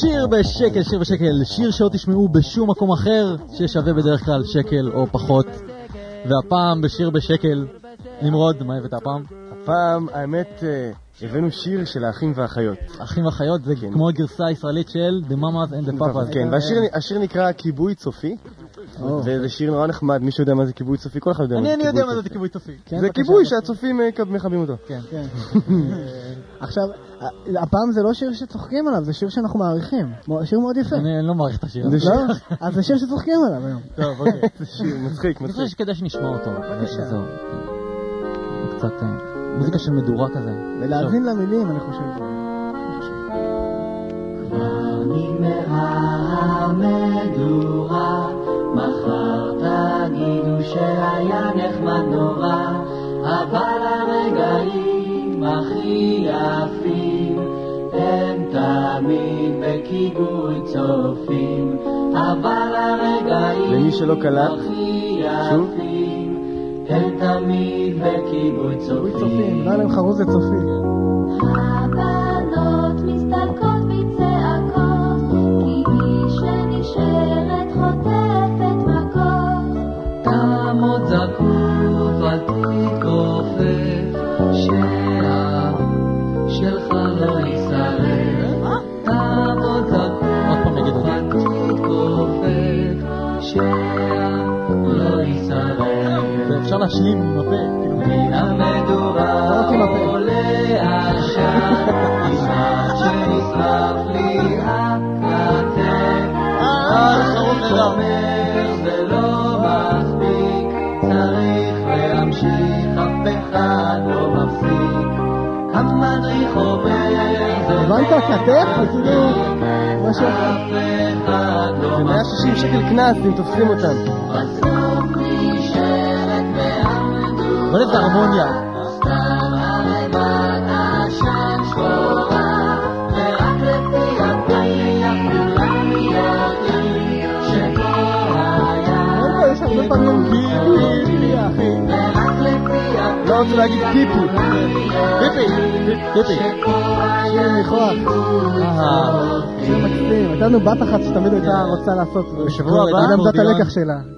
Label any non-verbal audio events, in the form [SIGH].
שיר בשקל. שיר, בשקל, שיר שלא תשמעו בשום מקום אחר, ששווה בדרך כלל שקל או פחות. והפעם בשיר בשקל, נמרוד, מה הבאת הפעם? הפעם, האמת, אה, הבאנו שיר של האחים והאחיות. אחים ואחיות זה כמו הגרסה הישראלית של The Mamas and the Papas. כן, והשיר נקרא כיבוי צופי, וזה שיר נורא נחמד, מישהו יודע מה זה כיבוי צופי? כל אחד יודע מה זה אני כיבוי יודע מה צופי. זה כיבוי צופי. זה כיבוי שהצופים אה, מכבים אותו. כן. כן. [LAUGHS] עכשיו, הפעם זה לא שיר שצוחקים עליו, זה שיר שאנחנו מעריכים. שיר מאוד יפה. אני לא מעריך את השיר זה הזה. שיר- אז זה שיר שצוחקים עליו היום. [LAUGHS] טוב, אוקיי. זה שיר מצחיק, אני חושב מצחיק. שכדאי שנשמע אותו. בבקשה. קצת אה, מוזיקה של מדורה כזה. ולהאזין למילים, אני חושב. נגמרה המדורה, מחר תגידו שהיה נחמד נורא, אבל הרגעים הכי יפים הם תמיד בכיבוי צופים, אבל הרגעים למי שלא קלט, הכי שוב. יפים הם תמיד בכיבוי צופים, צופים. לא היה להם חרוזת. הבנות מסתלקות בצעקות, כי היא שנשארת חוטפת מכות. תעמוד זקוף, אל תתכופף, שהעם שלך לא יישרף. להשלים עם הפה, כאילו. מן המדורה לא. עולה עשן, כמעט שנשרף לי הכתף. אומר זה לא מספיק, צריך להמשיך, אף אחד לא מפסיק. המדריך אומר זה הבנת? כתף? זה כאילו משהו. אף אחד לא זה 160 שקל קנס אם תופסים אותם. לפי הפריח לא רוצה להגיד פיפי. פיפי, פיפי. שיר. אה, שיר מקסים. הייתה לנו בת אחת שתמיד הייתה רוצה לעשות. בשבוע הבא היא למדה את אקורדיון. הלקח שלה.